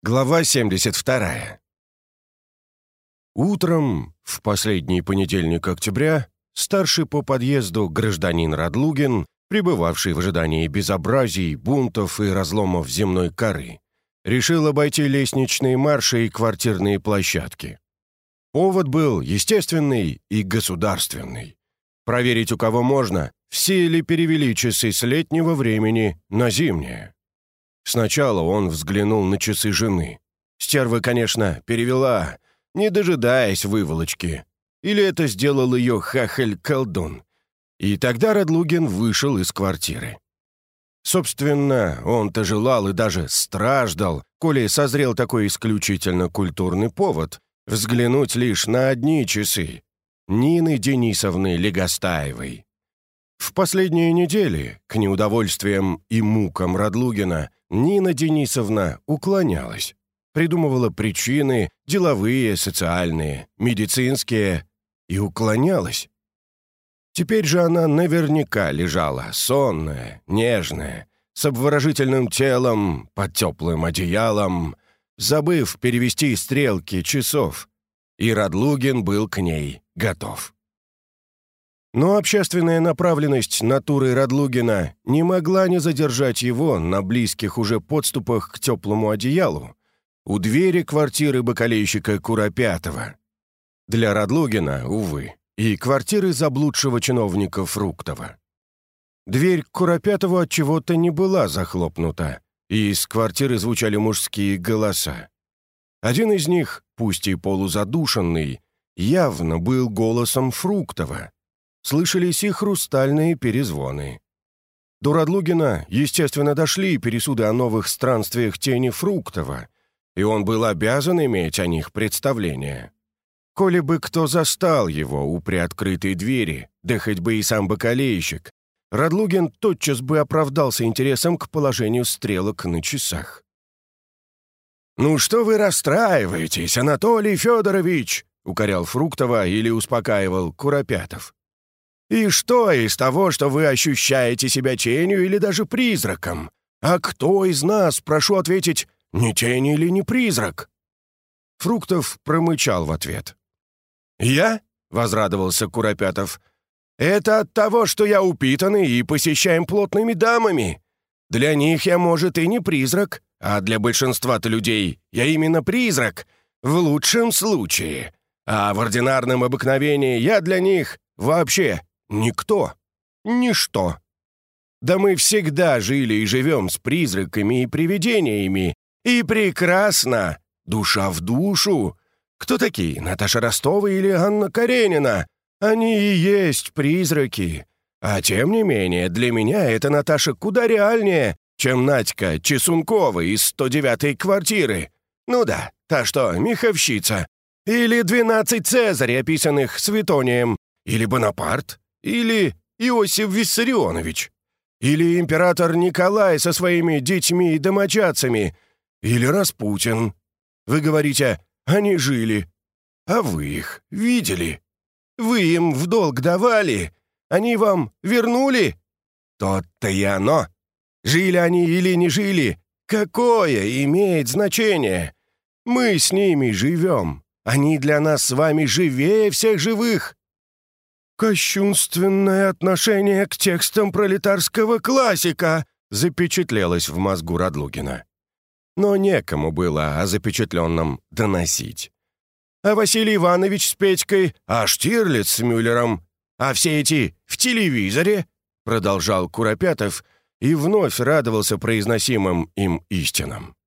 Глава 72. Утром, в последний понедельник октября, старший по подъезду гражданин Радлугин, пребывавший в ожидании безобразий, бунтов и разломов земной коры, решил обойти лестничные марши и квартирные площадки. Повод был естественный и государственный. Проверить, у кого можно, все ли перевели часы с летнего времени на зимнее. Сначала он взглянул на часы жены. Стерва, конечно, перевела, не дожидаясь выволочки. Или это сделал ее хахель-колдун. И тогда Радлугин вышел из квартиры. Собственно, он-то желал и даже страждал, коли созрел такой исключительно культурный повод, взглянуть лишь на одни часы. Нины Денисовны Легостаевой. В последние недели, к неудовольствиям и мукам Радлугина, Нина Денисовна уклонялась. Придумывала причины, деловые, социальные, медицинские, и уклонялась. Теперь же она наверняка лежала, сонная, нежная, с обворожительным телом, под теплым одеялом, забыв перевести стрелки часов, и Радлугин был к ней готов. Но общественная направленность натуры Радлугина не могла не задержать его на близких уже подступах к теплому одеялу у двери квартиры бакалейщика Куропятова. Для Радлугина, увы, и квартиры заблудшего чиновника Фруктова. Дверь к Куропятову от чего-то не была захлопнута, и из квартиры звучали мужские голоса. Один из них, пусть и полузадушенный, явно был голосом Фруктова слышались и хрустальные перезвоны. До Радлугина, естественно, дошли пересуды о новых странствиях тени Фруктова, и он был обязан иметь о них представление. Коли бы кто застал его у приоткрытой двери, да хоть бы и сам бакалейщик, Радлугин тотчас бы оправдался интересом к положению стрелок на часах. «Ну что вы расстраиваетесь, Анатолий Федорович?» — укорял Фруктова или успокаивал Куропятов. И что из того, что вы ощущаете себя тенью или даже призраком? А кто из нас, прошу ответить, не тень или не призрак?» Фруктов промычал в ответ. «Я?» — возрадовался Куропятов. «Это от того, что я упитанный и посещаем плотными дамами. Для них я, может, и не призрак, а для большинства-то людей я именно призрак, в лучшем случае. А в ординарном обыкновении я для них вообще Никто. Ничто. Да мы всегда жили и живем с призраками и привидениями. И прекрасно. Душа в душу. Кто такие, Наташа Ростова или Анна Каренина? Они и есть призраки. А тем не менее, для меня эта Наташа куда реальнее, чем Надька Чесункова из 109-й квартиры. Ну да, та что, меховщица. Или 12 Цезарей, описанных Светонием. Или Бонапарт. Или Иосиф Виссарионович. Или император Николай со своими детьми и домочадцами. Или Распутин. Вы говорите, они жили. А вы их видели? Вы им в долг давали? Они вам вернули? Тот-то и оно. Жили они или не жили, какое имеет значение? Мы с ними живем. Они для нас с вами живее всех живых. «Кощунственное отношение к текстам пролетарского классика!» запечатлелось в мозгу Радлугина. Но некому было о запечатленном доносить. А Василий Иванович с Петькой, а Штирлиц с Мюллером, а все эти в телевизоре, продолжал Куропятов и вновь радовался произносимым им истинам.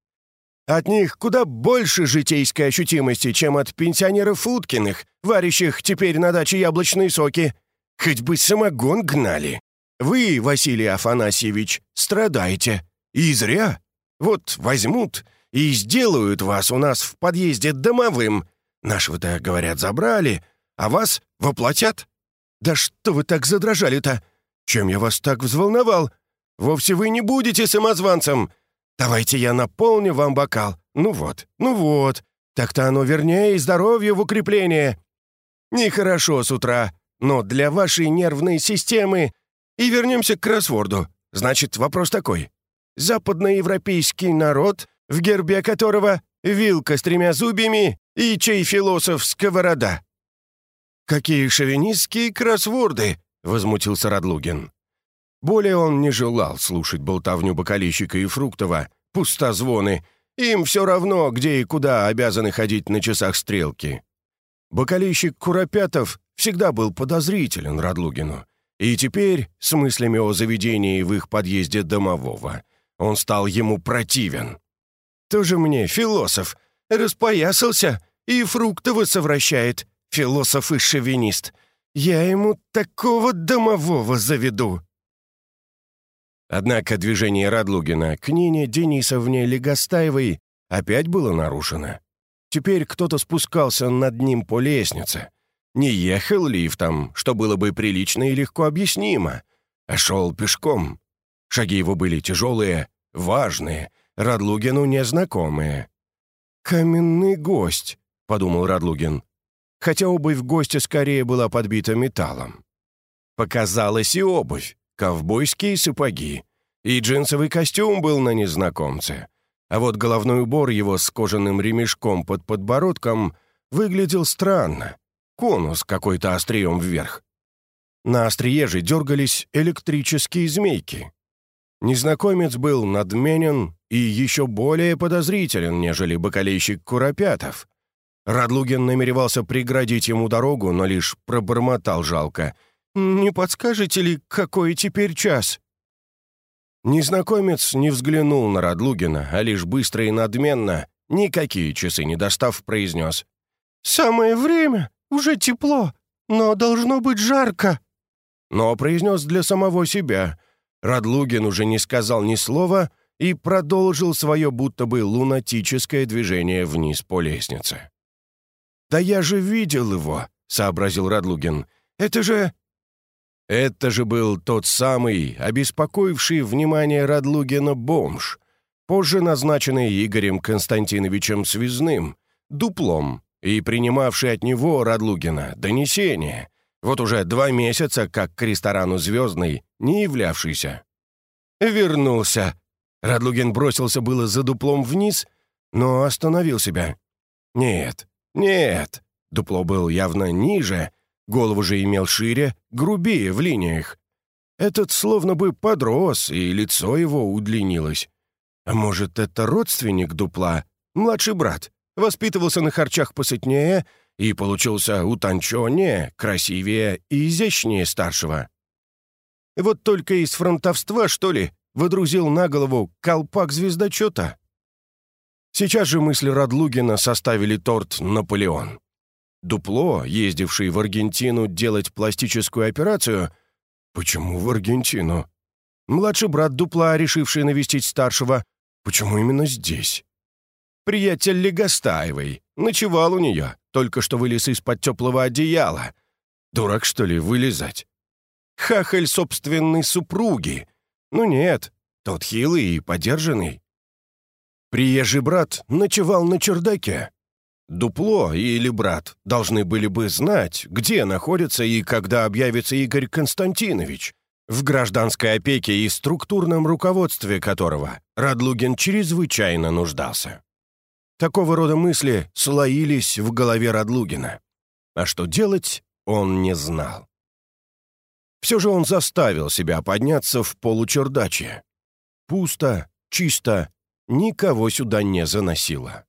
От них куда больше житейской ощутимости, чем от пенсионеров Уткиных, варящих теперь на даче яблочные соки. Хоть бы самогон гнали. Вы, Василий Афанасьевич, страдаете. И зря. Вот возьмут и сделают вас у нас в подъезде домовым. Нашего-то, говорят, забрали, а вас воплотят. Да что вы так задрожали-то? Чем я вас так взволновал? Вовсе вы не будете самозванцем. Давайте я наполню вам бокал. Ну вот, ну вот. Так-то оно вернее и здоровье в укрепление. Нехорошо с утра, но для вашей нервной системы... И вернемся к кроссворду. Значит, вопрос такой. Западноевропейский народ в гербе которого вилка с тремя зубьями и чей философ сковорода». «Какие шовинистские кроссворды!» — возмутился Радлугин. Более он не желал слушать болтовню Бакалищика и Фруктова, пустозвоны. Им все равно, где и куда обязаны ходить на часах стрелки. Бакалищик Куропятов всегда был подозрителен Радлугину. И теперь, с мыслями о заведении в их подъезде домового, он стал ему противен. «Тоже мне, философ, распоясался и Фруктова совращает, философ и шовинист. Я ему такого домового заведу». Однако движение Радлугина к Нине Денисовне Легостаевой опять было нарушено. Теперь кто-то спускался над ним по лестнице. Не ехал лифтом, что было бы прилично и легко объяснимо, а шел пешком. Шаги его были тяжелые, важные, Радлугину незнакомые. «Каменный гость», — подумал Радлугин, хотя обувь гостя скорее была подбита металлом. Показалась и обувь ковбойские сапоги, и джинсовый костюм был на незнакомце. А вот головной убор его с кожаным ремешком под подбородком выглядел странно. Конус какой-то острием вверх. На острие же дергались электрические змейки. Незнакомец был надменен и еще более подозрителен, нежели бокалейщик Куропятов. Радлугин намеревался преградить ему дорогу, но лишь пробормотал жалко — «Не подскажете ли, какой теперь час?» Незнакомец не взглянул на Радлугина, а лишь быстро и надменно, никакие часы не достав, произнес. «Самое время, уже тепло, но должно быть жарко». Но произнес для самого себя. Радлугин уже не сказал ни слова и продолжил свое будто бы лунатическое движение вниз по лестнице. «Да я же видел его», — сообразил Радлугин. «Это же это же был тот самый, обеспокоивший внимание Радлугина бомж, позже назначенный Игорем Константиновичем Связным, дуплом, и принимавший от него, Радлугина, донесение, вот уже два месяца, как к ресторану «Звездный», не являвшийся. Вернулся. Радлугин бросился было за дуплом вниз, но остановил себя. Нет, нет, дупло был явно ниже, Голову же имел шире, грубее в линиях. Этот словно бы подрос, и лицо его удлинилось. А может, это родственник дупла, младший брат, воспитывался на харчах посытнее и получился утонченнее, красивее и изящнее старшего. Вот только из фронтовства, что ли, водрузил на голову колпак звездочета. Сейчас же мысли Радлугина составили торт «Наполеон». Дупло, ездивший в Аргентину делать пластическую операцию... Почему в Аргентину? Младший брат Дупла, решивший навестить старшего. Почему именно здесь? Приятель Легостаевой. Ночевал у нее, только что вылез из-под теплого одеяла. Дурак, что ли, вылезать? Хахаль собственной супруги. Ну нет, тот хилый и подержанный. Приезжий брат ночевал на чердаке. Дупло или брат должны были бы знать, где находится и когда объявится Игорь Константинович, в гражданской опеке и структурном руководстве которого Радлугин чрезвычайно нуждался. Такого рода мысли слоились в голове Радлугина. А что делать, он не знал. Все же он заставил себя подняться в получердачье. Пусто, чисто, никого сюда не заносило.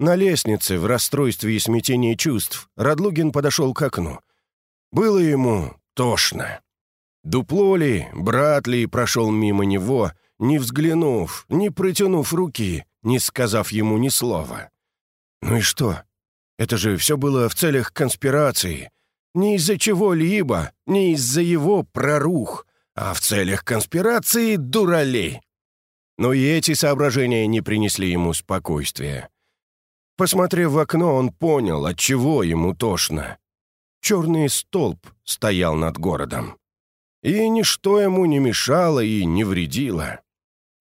На лестнице, в расстройстве и смятении чувств, Радлугин подошел к окну. Было ему тошно. Дупло ли, брат ли прошел мимо него, не взглянув, не протянув руки, не сказав ему ни слова. Ну и что? Это же все было в целях конспирации. Не из-за чего-либо, не из-за его прорух, а в целях конспирации дуралей. Но и эти соображения не принесли ему спокойствия. Посмотрев в окно, он понял, от чего ему тошно. Черный столб стоял над городом. И ничто ему не мешало и не вредило.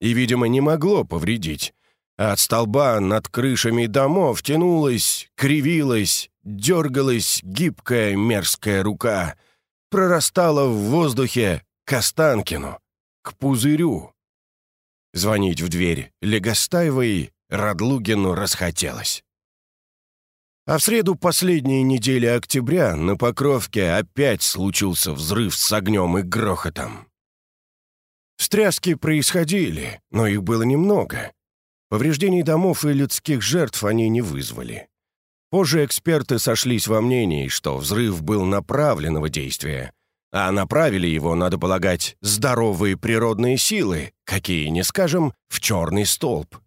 И, видимо, не могло повредить. от столба над крышами домов тянулась, кривилась, дергалась гибкая мерзкая рука, прорастала в воздухе к Останкину, к пузырю. Звонить в дверь Легостаевой Радлугину расхотелось. А в среду последней недели октября на Покровке опять случился взрыв с огнем и грохотом. Встряски происходили, но их было немного. Повреждений домов и людских жертв они не вызвали. Позже эксперты сошлись во мнении, что взрыв был направленного действия, а направили его, надо полагать, здоровые природные силы, какие, не скажем, в черный столб.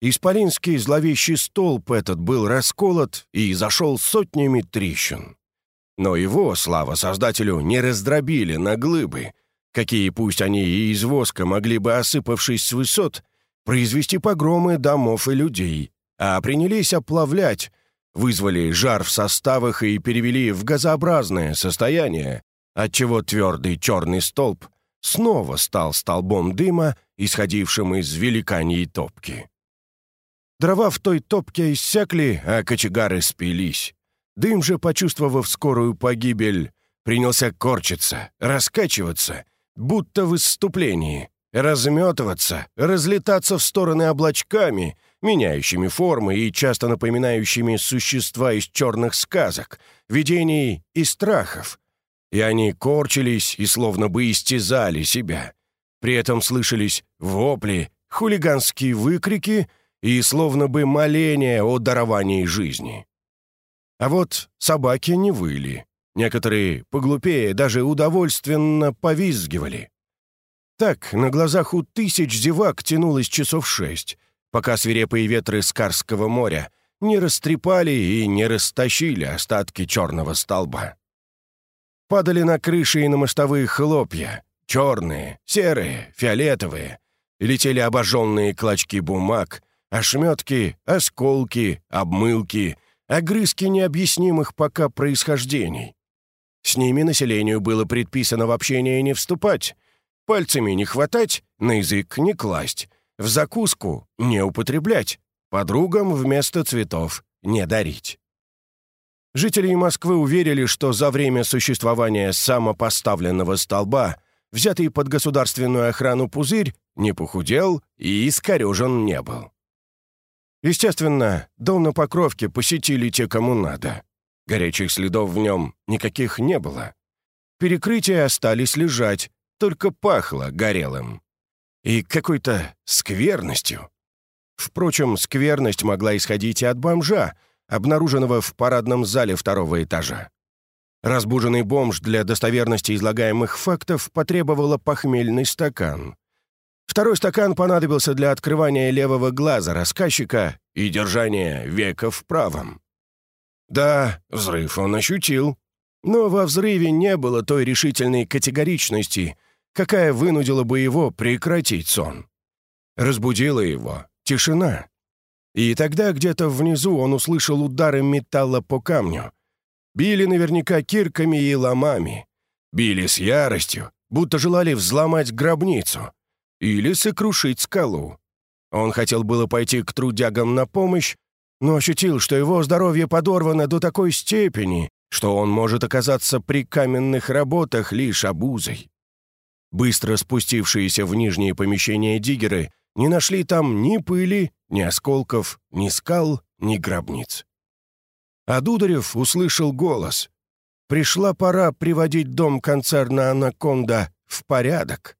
Исполинский зловещий столб этот был расколот и зашел сотнями трещин. Но его, слава Создателю, не раздробили на глыбы, какие, пусть они и из воска могли бы, осыпавшись с высот, произвести погромы домов и людей, а принялись оплавлять, вызвали жар в составах и перевели в газообразное состояние, отчего твердый черный столб снова стал столбом дыма, исходившим из великаньей топки. Дрова в той топке иссякли, а кочегары спились. Дым же, почувствовав скорую погибель, принялся корчиться, раскачиваться, будто в исступлении, разметываться, разлетаться в стороны облачками, меняющими формы и часто напоминающими существа из черных сказок, видений и страхов. И они корчились и словно бы истязали себя. При этом слышались вопли, хулиганские выкрики и словно бы моления о даровании жизни. А вот собаки не выли. Некоторые, поглупее, даже удовольственно повизгивали. Так, на глазах у тысяч зевак тянулось часов шесть, пока свирепые ветры Скарского моря не растрепали и не растащили остатки черного столба. Падали на крыши и на мостовые хлопья, черные, серые, фиолетовые, летели обожженные клочки бумаг, ошметки, осколки, обмылки, огрызки необъяснимых пока происхождений. С ними населению было предписано в общение не вступать, пальцами не хватать, на язык не класть, в закуску не употреблять, подругам вместо цветов не дарить. Жители Москвы уверили, что за время существования самопоставленного столба взятый под государственную охрану пузырь не похудел и искорежен не был. Естественно, дом на Покровке посетили те, кому надо. Горячих следов в нем никаких не было. Перекрытия остались лежать, только пахло горелым и какой-то скверностью. Впрочем, скверность могла исходить и от бомжа, обнаруженного в парадном зале второго этажа. Разбуженный бомж для достоверности излагаемых фактов потребовала похмельный стакан. Второй стакан понадобился для открывания левого глаза рассказчика и держания века в правом. Да, взрыв он ощутил, но во взрыве не было той решительной категоричности, какая вынудила бы его прекратить сон. Разбудила его тишина. И тогда где-то внизу он услышал удары металла по камню. Били наверняка кирками и ломами. Били с яростью, будто желали взломать гробницу. Или сокрушить скалу. Он хотел было пойти к трудягам на помощь, но ощутил, что его здоровье подорвано до такой степени, что он может оказаться при каменных работах лишь обузой. Быстро спустившиеся в нижние помещения диггеры не нашли там ни пыли, ни осколков, ни скал, ни гробниц. А Дударев услышал голос. Пришла пора приводить дом концерна «Анаконда» в порядок.